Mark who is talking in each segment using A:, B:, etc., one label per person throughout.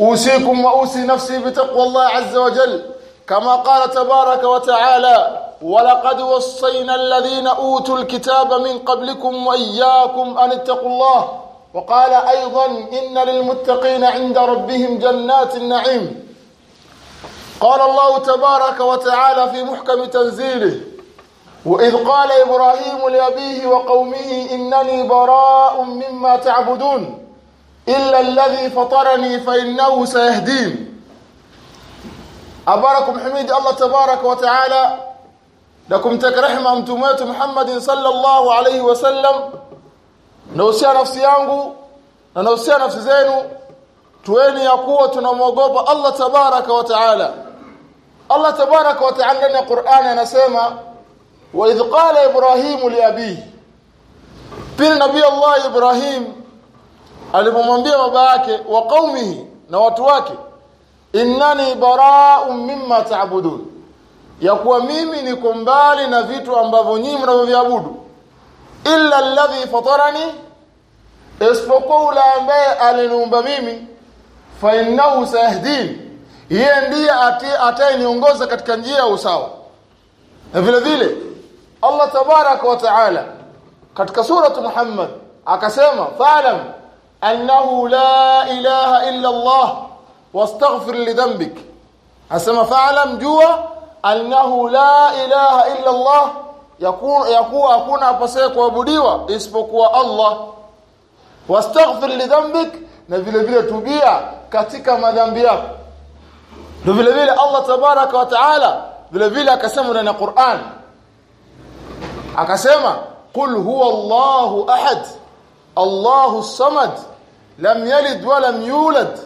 A: أوصيكم وأوصي نفسي بتقوى الله عز وجل كما قال تبارك وتعالى ولقد وصينا الذين أوتوا الكتاب من قبلكم وإياكم أن اتقوا الله وقال أيضا إن للمتقين عند ربهم جنات النعيم قال الله تبارك وتعالى في محكم تنزيله وإذ قال إبراهيم لأبيه وقومه إنني براء مما تعبدون إلا الذي فطرني فإنه سيهدين. أباركم حميد الله تبارك وتعالى. لكم تكرحم أمتمات محمد صلى الله عليه وسلم. نوسيا نفسي أنغو ننوسيا نفسي زينو. تويني قوة نموغوب الله تبارك وتعالى. الله تبارك وتعالى لنا قرآن نسيما. وإذ قال إبراهيم لأبيه بل نبي الله إبراهيم alipomwambia baba yake wa qaumihi na watu wake innani bara'un mimma ta'budun. Ya kuwa mimi niko mbali na vitu ambavyo nyinyi mnavyoviabudu. Illa alladhi fatarani isipokuwa yule ambaye aliniumba mimi fa innahu sahdin yeye ndiye atayeniongoza katika njia ya usawa. Na vile vile Allah tabaraka wa taala katika suratu Muhammad akasema fa'lam annahu la ilaha illa Allah wastaghfir li dhanbik. Asema fa'lam jua annahu la ilaha illa Allah yakuwa hakuna apasaye kuabudiwa isipokuwa Allah. Wastaghfir lidhanbik na vile vile tubia katika madhambi yako. Ndio vile vile Allah tabaraka wa taala vile vile akasema ndani ya Qur'an. Akasema qul huwa Allahu ahad Allahu samad lam yalid wa lam yulad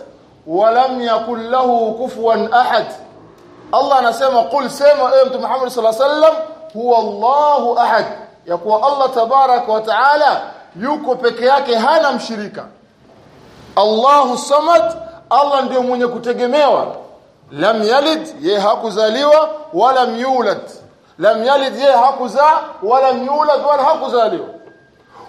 A: wa lam yakul lahu kufuwan ahad. Allah anasema qul sema ewe mtume Muhammad sallallahu alaihi wasallam huwa Allahu ahad. Ya kuwa Allah tabaraka wa taala yuko peke yake hana mshirika. Allahu samad Allah ndiyo mwenye kutegemewa. Lam yalid ye hakuzaliwa wala yulad. Lam yalid ye hakuzaa wala yulad wala hakuzaliwa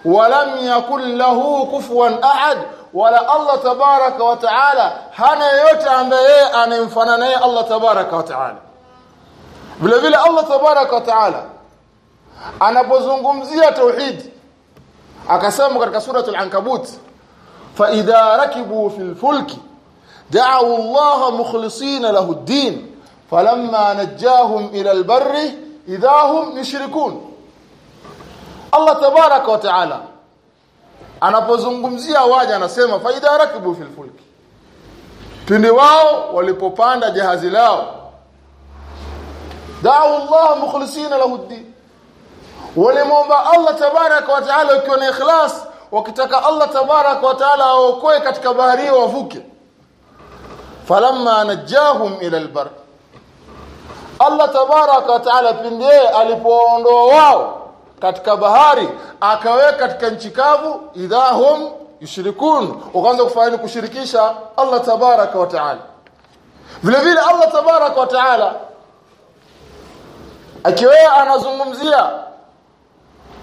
A: walam yakul lahu kufuwan ahad. Wala Allah tabaraka wa taala hana yote ambaye yeye anayemfanana naye Allah tabaraka wa taala. Vile vile Allah tabaraka wa taala anapozungumzia tauhid akasema katika suratul ankabut fa idha rakibu fil fulki da'u Allah mukhlisina lahu ad-din falamma najahum ila al-barri idha hum yushrikun Allah tabaraka wa taala. Anapozungumzia waja anasema faida rakibu fil fulki. Pindi wao walipopanda jahazi lao. Da'u Allah mukhlisina lahu ad-din walimomba Allah tabaraka wa taala ukiwa na ikhlas wakitaka Allah tabaraka wa taala aokoe katika bahari wavuke. Falamma najahum ila albar Allah tabaraka wa taala pindi alipoondoa wao katika bahari akaweka katika nchi kavu idhahum yushrikun. Ukaanza kufanya kushirikisha Allah tabaraka wa taala. Vile vile Allah tabaraka wa taala akiwa anazungumzia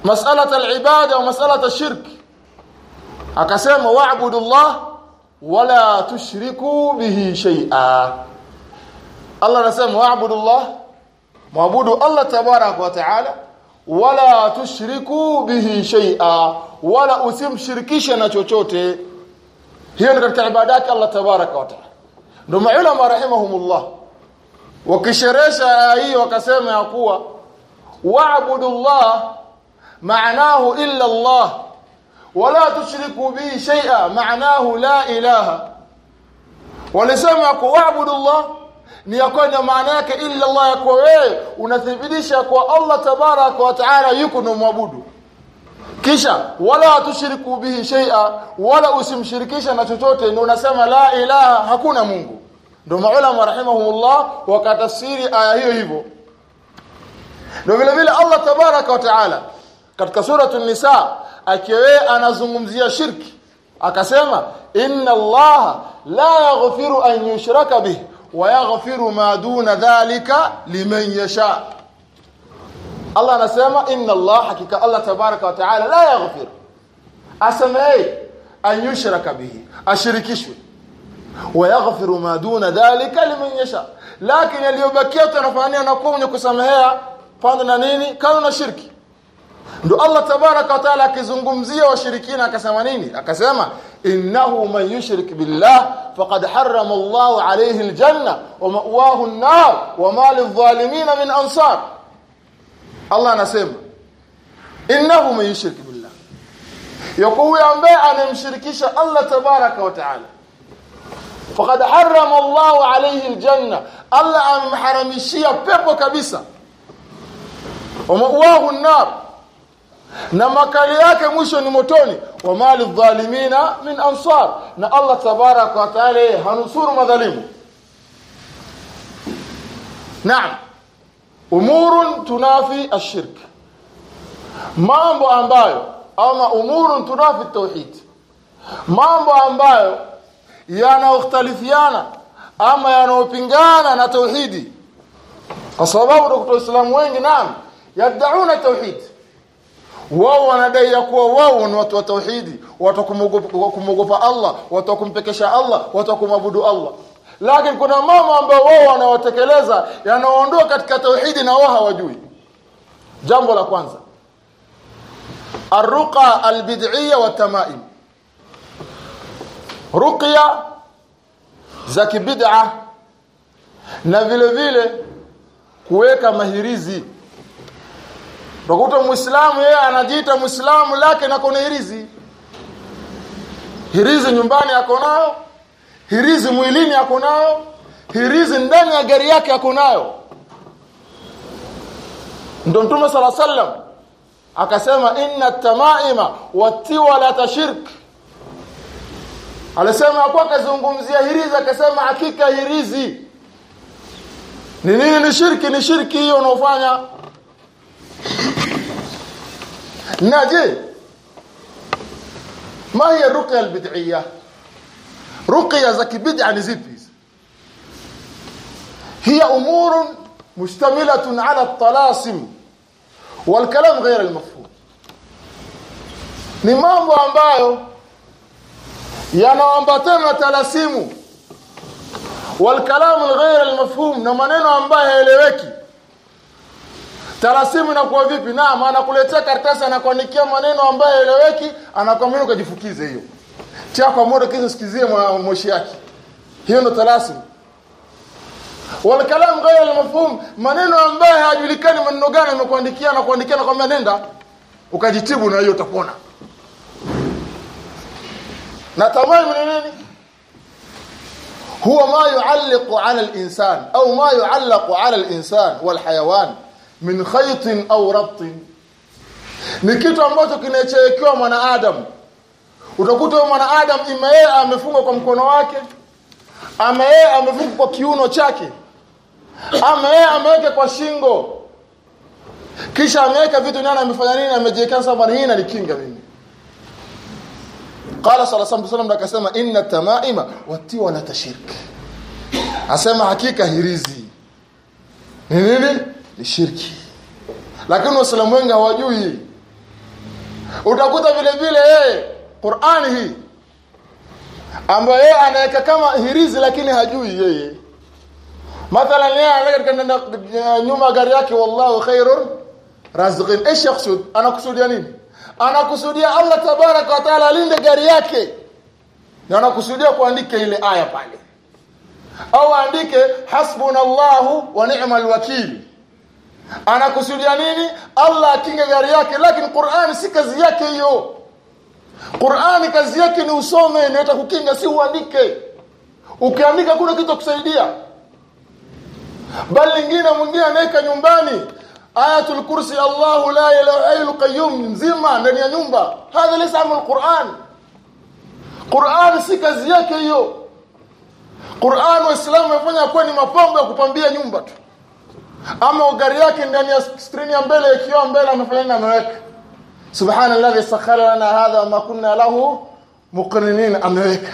A: mas'ala al-ibada wa mas'ala shirk akasema wa'budu Allah wala tushriku bihi shay'a. Allah anasema wa'budu Allah muabudu Allah tabaraka wa taala wala tushriku bihi shay'a wala usimshirikishe na chochote hiyo ni katika ibada yake Allah tabaraka wa taala ndio maulama rahimahumullah wakisheresha hii wakasema ya kuwa wa'budu Allah maanahu illa Allah wala tushriku bihi shay'a maanahu la ilaha walisema kwa wa'budu ya ni yakwenda maana yake illa Allah ya kwa wewe unathibitisha kwa Allah tabarak wa taala yuko na muabudu kisha wala tushiriku bihi shay'a wala usimshirikisha na chochote ndio unasema la ilaha hakuna Mungu. Ndio maulama rahimahumullah wakatafsiri aya hiyo hivyo. Ndio vile vile Allah tabarak wa taala katika suratu nisa akiwe anazungumzia shirki akasema inna allaha la yaghfiru an yushraka bih wa yaghfiru ma duna dhalika liman yasha Allah anasema inna Allah hakika Allah tabaraka wa taala la yaghfir. Asamai an yushraka bihi ashirikishwe. Yaghfiru ma duna dhalika liman yasha. Lakini aliyobakia tunafanya anakuwa mwenye kusamehea pande na nini? Kama na shirki. Ndo Allah tabaraka wa taala akizungumzia washirikina akasema nini? Akasema innahu man yushrik billah faqad harrama Allah alayhi aljanna wa ma'wahu an-nar wa ma lidh-dhalimin min ansar Allah anasema innahu man yushrik billah yakuwa ambaye anamshirikisha Allah tabaraka wa taala faqad harrama Allah alayhi aljanna Allah amharamishia pepo kabisa wa ma'wahu an-nar na makali yake mwisho ni motoni. Wa mali dhalimina min ansar. Na Allah tabaraka wa taala hanusuru madhalimu. Naam. Umurun tunafi ashirk mambo ambayo ama umurun tunafi tauhid mambo ambayo yanaokhtalifiana ama yanaopingana na tauhidi. Kwa sababu ndio Waislamu wengi naam yad'una tauhid wao wanadai ya kuwa wao ni watu wa tauhidi watu kumwogopa Allah watu kumpekesha Allah watu kumwabudu Allah. Lakini kuna mama ambayo wao wanawatekeleza yanaondoa katika tauhidi na wao hawajui. Jambo la kwanza. Arruqa albid'iyya wa tamaim. Ruqya za kibid'a na vile vile kuweka mahirizi Utakuta Muislamu yeye anajiita Muislamu lake na kona hirizi. Hirizi nyumbani yako nayo, hirizi mwilini yako nayo, hirizi ndani ya gari yake yako nayo. Ndio Mtume sala sallam akasema inna tamaima watiwa la tashirk. Alisema hapo kazungumzia hirizi akasema hakika hirizi ni nini ni shirki ni shirki hiyo unaofanya ناجي. ما هي الرقية البدعية؟ رقية زكي بدعة نزيبيز هي أمور مشتملة على الطلاسم والكلام غير المفهوم. نمام وانبايو ambayo yanaambatana تلاسيمو والكلام الغير المفهوم نمانينو maneno ambayo Tarasimu inakuwa vipi? Naam, anakuletea karatasi anakuandikia maneno ambayo haeleweki, anakwambia ukajifukize hiyo. Tia kwa moto kisha sikizie moshi yake. Hiyo ndo tarasimu. Wal kalam ghayr al mafhum, maneno ambayo hayajulikani maneno gani amekuandikia anakuandikia na kwambia nenda ukajitibu na hiyo utapona. Na tamam ni nini? هو ما يعلق على الإنسان أو ما يعلق على الإنسان والحيوان min khaytin au rabtin. Ni kitu ambacho kinachowekewa mwanadamu utakuta huyo mwanadamu ima yeye amefungwa kwa mkono wake ama yeye amefungwa kwa kiuno chake ama yeye ameweka kwa shingo. Kisha ameweka vitu nani amefanya nini? Amejiwekea sababu hii inanikinga mimi. Qala sallallahu alaihi wasallam akasema inna tamaima watiwa la tashirk. Asema hakika hirizi. Ni nini ni shirki lakini waislamu wengi hawajui utakuta vile vile yeye Qur'ani hii ambayo yeye anaweka kama hirizi lakini hajui yeye mathalan yeye anaweka nyuma gari yake wallahu khairun raziqin ايش يقصد anakusudia nini anakusudia Allah tabarak wa taala alinde gari yake na anakusudia kuandika ile aya pale au aandike hasbunallahu wa ni'mal wakil anakusudia nini? Allah akinge gari yake lakini Qur'ani si kazi yake hiyo. Qur'ani kazi yake ni usome na kukinga si uandike. Ukiandika kuna kitu kusaidia. Bali lingine mwingine anaweka nyumbani ayatul kursi Allahu la ilaha illa qayyum nzima ndani ya nyumba. Hadha laysa amul Qur'an. Qur'an si kazi yake hiyo. Qur'an waislamu wamefanya kuwa ni mapambo ya kupambia nyumba tu ama gari yake ndani ya screen ya mbele ikiwa mbele amefanya nini ameweka. Subhanalladhi sakhara lana hadha ma kunna lahu muqrinin ameweka.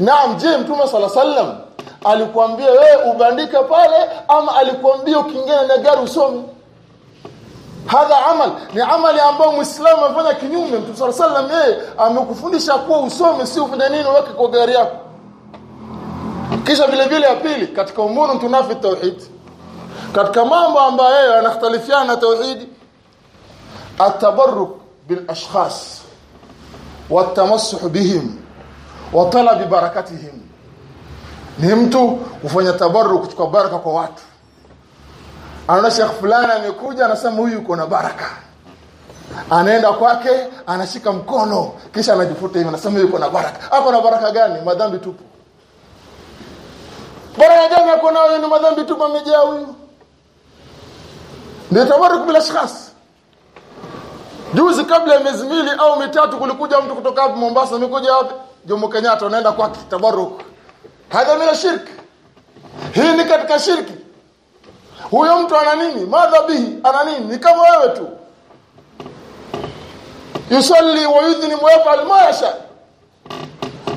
A: Naam je mtume sala sallam alikwambia wewe ubandike pale ama alikwambia ukiingia na gari usome hadha amal ni amali ambayo muislamu afanya kinyume. Mtume sala sallam yeye amekufundisha kuwa usome si ufanye nini uweke kwa gari yako. Kisha vile vile ya pili katika umuru tunafi tauhid katika mambo ambayo yanakhtalifiana na tauhidi atabarruk bil ashkhas wa tamassuh bihim wa talab barakatihim. Ni mtu kufanya tabarruk kwa baraka kwa watu. Anaona shekh fulani amekuja anasema huyu yuko na baraka. Anaenda kwake anashika mkono kisha anajifuta hivi anasema yuko na baraka. Ako na baraka gani? Madhambi tupo baraka gani ako nayo? Ni madhambi tupo amejaa huyu ndio tabarruk bila shakhs Juzi kabla ya miezi mili au mitatu kulikuja mtu kutoka hapa Mombasa amekuja hapa Jomo Kenyatta anaenda kwa tabarruk. Hadha mina shirki. Hii ni katika shirki. Huyo mtu ana nini? madhabihi ana nini? Ni kama wewe tu. Yusalli wa yudhni wa yaf'al ma yasha.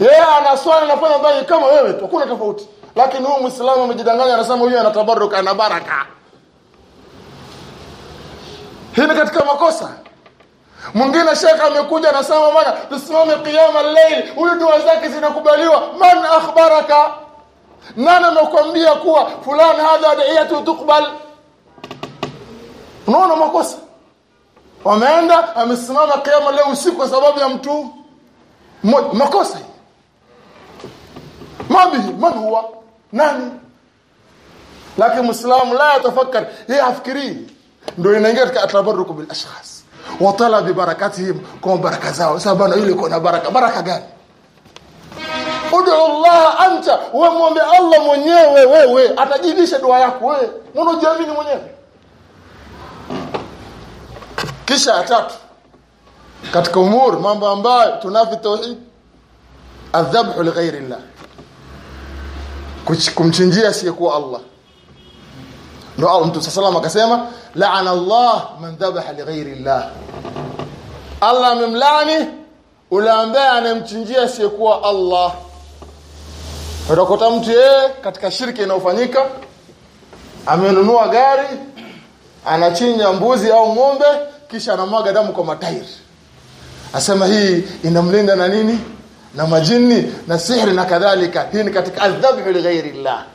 A: Yeye anaswali anafanya dhambi kama wewe tu. Hakuna tofauti. Lakini huyu Muislamu amejidanganya anasema huyu ana tabarruk ana baraka. Hii ni katika makosa. Mwingine shekha amekuja anasema bwana tusimame kiyama al-layl. Huyu dua zake zinakubaliwa. Man akhbaraka? Nani amekwambia kuwa fulani hadha adiyatu tukbal? Unaona makosa? Wameenda amesimama kiyama al-layl usiku kwa sababu ya mtu. Makosa. Mabihi man huwa? Nani? Lakini Muislamu la yatafakkar, yeye afikiri. Ndio inaingia katika atabaruku bil ashkhas. Wa barakatihim kwa baraka zao. Sasa bana yule kuna baraka. Baraka gani? Udu Allah anta we muombe Allah mwenyewe wewe. Atajibisha dua yako wewe. Mbona ujiamini mwenyewe? Kisha tatu katika umur mambo ambayo tunafi tauhid adhabhu lighairi Allah. Kumchinjia asiyekuwa Allah ndio Allah mtu sallallahu akasema la'ana Allah man dhabaha lighairi Allah. Allah amemlani ule ambaye anamchinjia asiyekuwa Allah. Utakuta mtu yeye katika shirki inayofanyika amenunua gari anachinja mbuzi au ng'ombe kisha anamwaga damu kwa matairi. Asema hii inamlinda na nini? Na majini na sihri na kadhalika. Hii ni katika adhabu lighairi Allah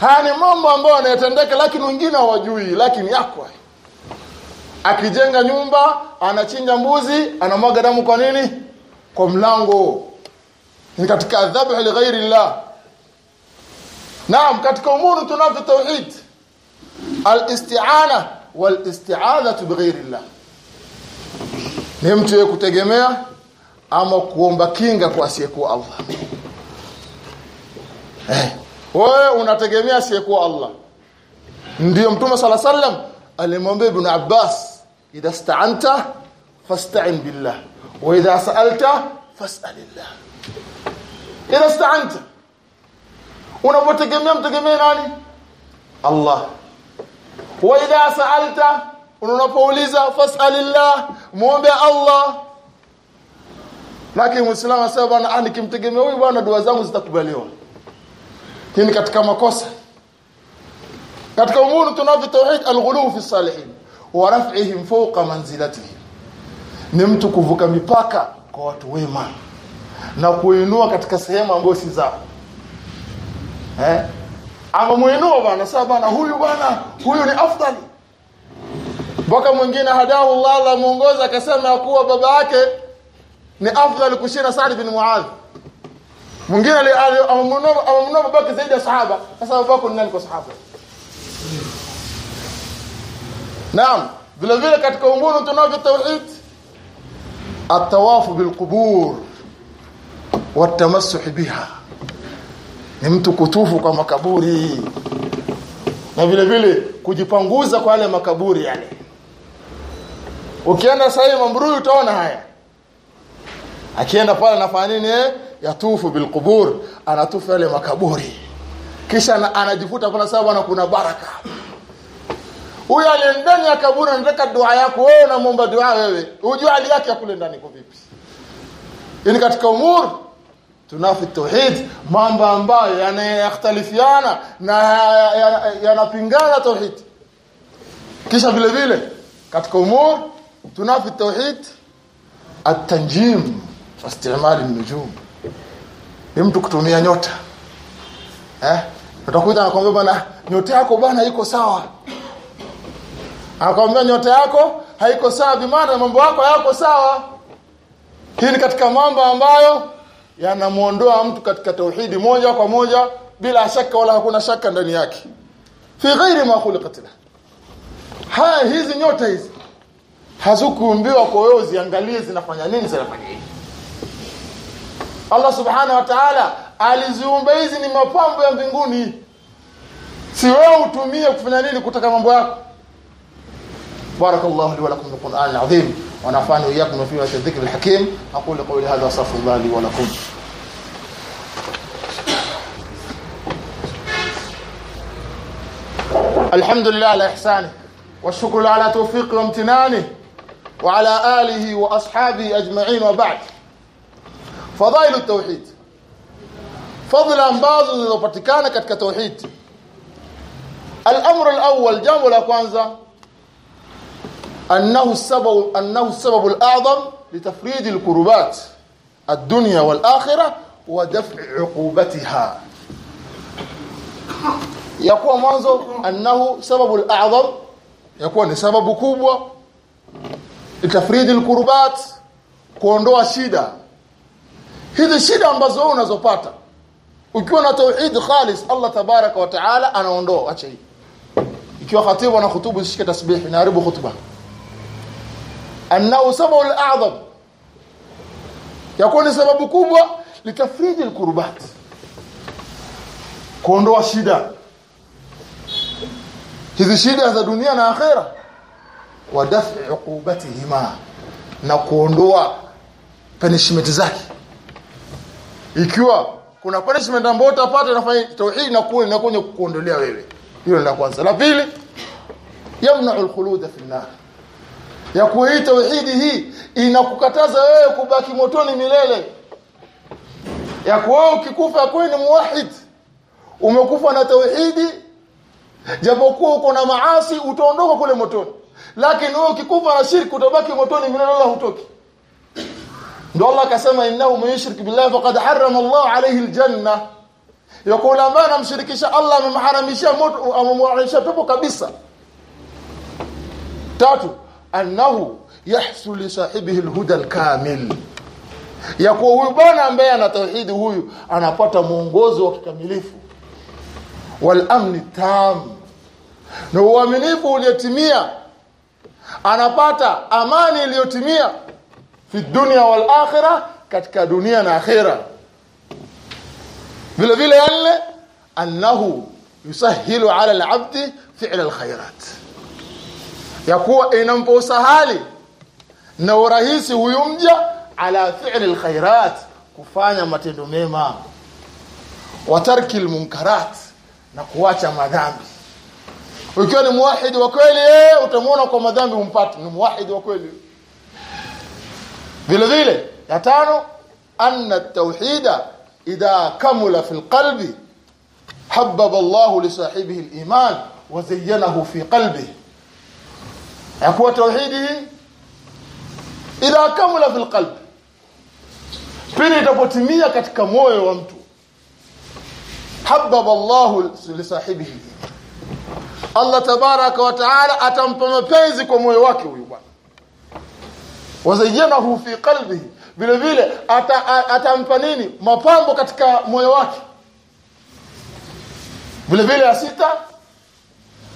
A: haya ni mambo ambayo yanatendeka lakini wengine hawajui lakini yako. Akijenga nyumba anachinja mbuzi anamwaga damu kwa nini? Kwa mlango. Ni katika adhabu li ghairi Allah naam katika umuru tunavyo tauhid. Alistiana wal-isti'adhatu bighairi Allah ni mtu yeye kutegemea ama kuomba kinga kwa asiyekuwa Allah. Eh wewe unategemea asiyekuwa Allah ndio mtume sala sallam alimwambia ibn Abbas idha sta'anta fasta'in billah wa idha sa'alta fas'alillah idha sta'anta unapotegemea mtegemee nani Allah wa idha sa'alta unapouliza fas'alillah muombe Allah lakini muislamu asema bwana ah nikimtegemea huyu bwana dua zangu zitakubaliwa hii ni katika makosa katika umuru tunavyo tauhid alghulu fi salihin wa raf'ihim fawqa manzilatihim. Ni mtu kuvuka mipaka kwa watu wema na kuinua katika sehemu ambayo si zao. Eh? Ama muinua bwana sasa bwana huyu bwana huyu ni afdali. Mpaka mwingine hadahu Allah la muongoza akasema kuwa baba yake ni afdal kushinda Sa'd bin Muadh mwingine amemnunua babake zaidi ya sahaba. Sasa babako ni nani kwa sahaba? Naam vile vile katika umuru tunavyo tauhid atawafu bilqubur watamassuh biha. Ni mtu kutufu kwa makaburi. Na vile vile kujipanguza kwa yale makaburi yale. Ukienda sasa mambrui utaona haya. Akienda pale anafanya nini eh yatufu bilqubur anatufu yale makaburi. Kisha anajifuta kwa sababu ana kuna baraka. Huyo aliye ndani ya kaburi anataka dua yako wewe unamwomba dua wewe. Unajua hali yake ya kule ndani kwa vipi. Ni katika umur. Tunafi tauhid mambo ambayo yanayakhtalifiana na yanapingana tauhid. Kisha vile vile katika umur tunafi tauhid at-tanjim istimali nujum ni mtu kutumia nyota. Eh? Utakuta anakuambia bwana nyota yako bwana iko sawa. Anakuambia nyota yako haiko sawa vimana mambo yako hayako sawa. Hii ni katika mambo ambayo yanamuondoa mtu katika tauhidi moja kwa moja bila shaka wala hakuna shaka ndani yake. Fi ghairi ma khuliqat haya hizi nyota hizi hazukuumbiwa kwa wewe ziangalie zinafanya nini zinafanya nini Allah subhanahu wa ta'ala aliziumba hizi ni mapambo ya mbinguni si wewe utumie kufanya nini kutaka mambo yako barakallahu li wa lakum bil qur'an azim wa nafa'ani iyyakum fi wa dhikr al hakim aqulu qawli hadha astaghfirullah li wa lakum الحمد لله على إحسانه والشكر على توفيقه وامتنانه وعلى آله وأصحابه أجمعين وبعد فضائل التوحيد فضل ambazo zilizopatikana katika tauhid الامر الاول jambo la kwanza انه السبب انه السبب الاعظم لتفريد الكربات الدنيا والاخره ودفع عقوبتها yakuwa mwanzo annahu sababu al-a'zam yakuwa ni sababu kubwa litafridi al-kurbat kuondoa shida hizi shida ambazo wewe unazopata ukiwa na tauhid khalis Allah tabaraka wa taala anaondoa acha hii. Ikiwa khatibu na khutubu zishike tasbih inaharibu khutba. Annahu sababu al-a'zam yakuwa ni sababu kubwa litafriji al-kurbat kuondoa shida. Hizi shida za dunia na akhera wa daf'i uqubatihima na kuondoa punishment zake ikiwa kuna punishment ambayo utapata nafanya tauhid na kuwa na kwenye kuondolea wewe. Hilo la kwanza. La pili yamna'u al-khulud fi an-nar. Ya kuwa hii tauhidi hii inakukataza wewe kubaki motoni milele. Ya kuwa ukikufa kwani muwahid umekufa na tauhidi japokuwa uko na maasi utaondoka kule motoni. Lakini wewe ukikufa na shirki utabaki motoni milele wala hutoki ndio Allah akasema innahu man yushrik billahi faqad harrama Allah alayhi aljanna. Yakula ambaye anamshirikisha Allah amemharamishia moto amemharamisha pepo kabisa. Tatu annahu yahsul li sahibihi alhuda alkamil. Ya kuwa huyu bwana ambaye ana tauhidi huyu anapata mwongozo wa kikamilifu. Wal amni tam. Na uaminifu uliotimia. Anapata amani iliyotimia fi dunya wal akhirah katika dunia na akhira vile vile yale annahu yusahilu ala al-abdi fi'l al-khairat. Yakuwa inampa usahali na urahisi huyu mja ala fi'l al-khairat kufanya matendo mema. Wa tarki al-munkarat na kuacha madhambi. Ukiwa ni muwahidi wa kweli eh utamwona kwa madhambi umpate ni muwahidi wa kweli vile vile ya tano anna at-tauhida idha kamula fil al-qalbi habbaba Allah li sahibihi al-iman wa zayyanahu fi qalbihi. Yakuwa tauhidi idha kamula fi al-qalbi pili itapotimia katika moyo wa mtu habbaba Allah li sahibihi Allah tabaraka wa taala atampa mapenzi kwa moyo wake huyu bwana wazayyanahu fi qalbihi vile vile atampa ata, nini? Mapambo katika moyo wake. Vile vile ya sita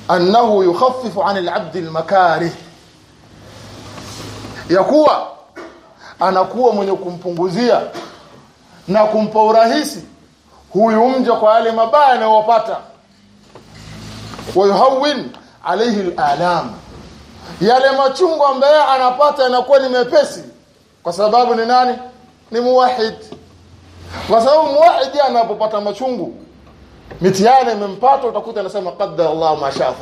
A: annahu yukhaffifu 'anil 'abdi al-makarih. Ya kuwa anakuwa mwenye kumpunguzia na kumpa urahisi huyu mja kwa yale mabaya anayopata wayuhawin alayhi al-alam yale machungu ambaye anapata yanakuwa ni mepesi. Kwa sababu ni nani? Ni muwahid kwa sababu muwahid anapopata machungu mitiani imempata utakuta anasema qadda Allah ma shaa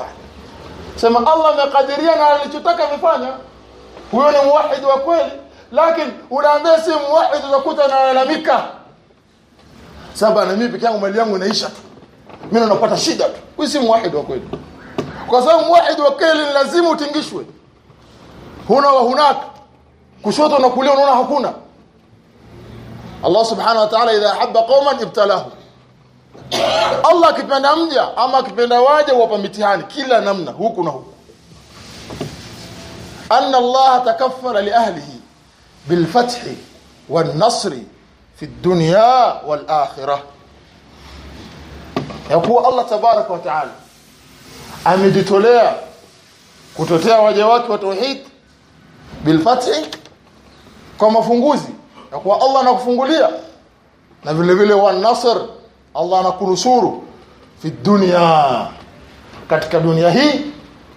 A: sema Allah amekadiria na alichotaka amefanya. Huyo ni muwahid wa kweli lakini unaambia si muwahid utakuta analalamika. Sasa na mimi peke yangu mali yangu inaisha tu. Mimi napata shida tu. Huyu si muwahid wa kweli kwa sababu muwahid wa ni lazima utingishwe huna wa hunaka kushoto na kulia unaona hakuna Allah subhanahu wa ta'ala idha habba qauman ibtalahu Allah akipenda mja ama akipenda waja wapa mitihani kila namna huku na huku anna Allah takaffala li ahlihi bil fath wan nasr fi dunya wal akhirah yakuwa Allah tabaraka wa taala amejitolea kutotea waja wake wa tauhid bilfathi kwa mafunguzi ya kuwa Allah anakufungulia na vile vile wa nasr Allah anakunusuru fi dunya katika dunia hii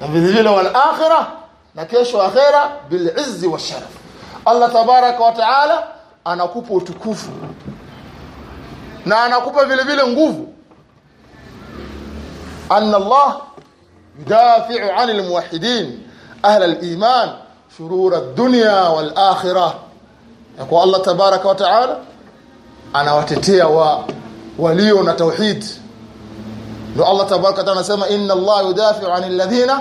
A: na vile vile wal akhirah na kesho akhira bil izzi wa sharaf. Allah tabaraka wa taala anakupa utukufu na anakupa vile vile nguvu. Anna Allah يدافع عن الموحدين أهل الإيمان شرور الدنيا والآخرة. يقول الله تبارك وتعالى أنا وتتيا و... توحيد. لو الله تبارك وتعالى سمع إن الله يدافع عن الذين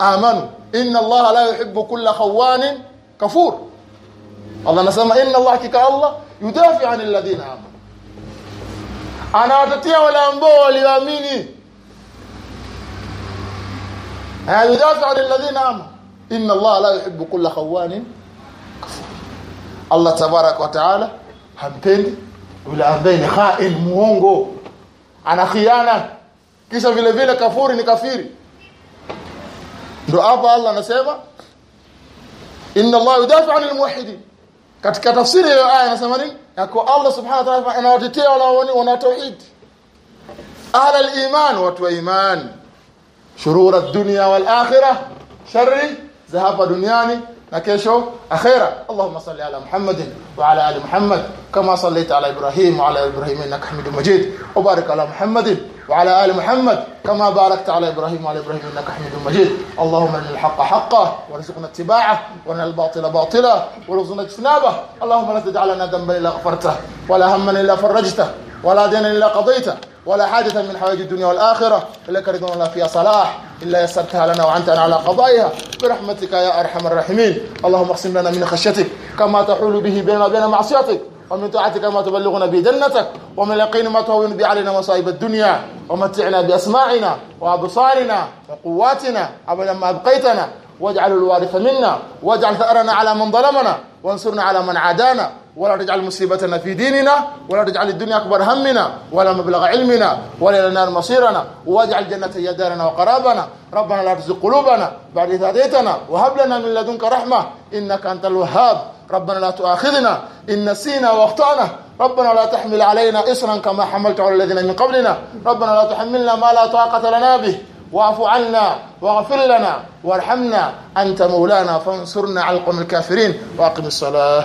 A: آمنوا. إن الله لا يحب كل خوان كفور. الله نسمى إن الله كيك الله يدافع عن الذين آمنوا. أنا وتتيا ولا أمبو ولا yudafi'u 'anil ladhina amanu. Inna allaha la yuhibbu kulla khawanin kafur. Allah tabaraka wa taala hampendi yule ambaye ni khain muongo. Ana khiana. Kisha vile vile kafuri ni kafiri. Ndio hapa Allah anasema inna Allah yudafi 'anil muwahhidin. Katika tafsiri ya aya anasema nini? Yako Allah subhanahu wa ta'ala anawatetea wale wana tauhid ahla al-iman watu wa iman شرور الدنيا والآخرة. شر ذهاب دنياني. نكشو أخيرا. اللهم صل على محمد وعلى آل محمد. كما صليت على إبراهيم وعلى آل إبراهيم إنك حميد مجيد. وبارك على محمد وعلى آل محمد. كما باركت على إبراهيم وعلى إبراهيم إنك حميد مجيد. اللهم إن الحق حقه وارزقنا اتباعه وإن الباطل باطلا وارزقنا اجتنابه. اللهم لا تجعلنا ذنبا إلا غفرته ولا هما إلا فرجته ولا دينا إلا قضيته. ولا حاجة من حوائج الدنيا والآخرة. إلا رضوان الله فيها صلاح. إلا يسرتها لنا وعنتنا على قضائها. برحمتك يا أرحم الراحمين. اللهم اقسم لنا من خشيتك كما تحول به بيننا وبين معصيتك. ومن طاعتك ما تبلغنا به جنتك. ومن اليقين ما تهون به علينا مصائب الدنيا. ومتعنا بأسماعنا وأبصارنا وقواتنا. أبدا ما أبقيتنا. واجعل الوارث منا. واجعل ثأرنا على من ظلمنا. وانصرنا على من عادانا. ولا تجعل مصيبتنا في ديننا ولا تجعل الدنيا أكبر همنا ولا مبلغ علمنا ولا النار مصيرنا. واجعل جنة هي دارنا وقرابنا. ربنا لا تزغ قلوبنا بعد إذ هديتنا. وهب لنا من لدنك رحمة إنك أنت الوهاب. ربنا لا تؤاخذنا إن نسينا واخطأنا. ربنا لا تحمل علينا إصرا كما حملت على الذين من قبلنا. ربنا لا تحملنا ما لا طاقة لنا به. واعف عنا واغفر لنا وارحمنا. أنت مولانا فانصرنا على القوم الكافرين. وأقم الصلاة.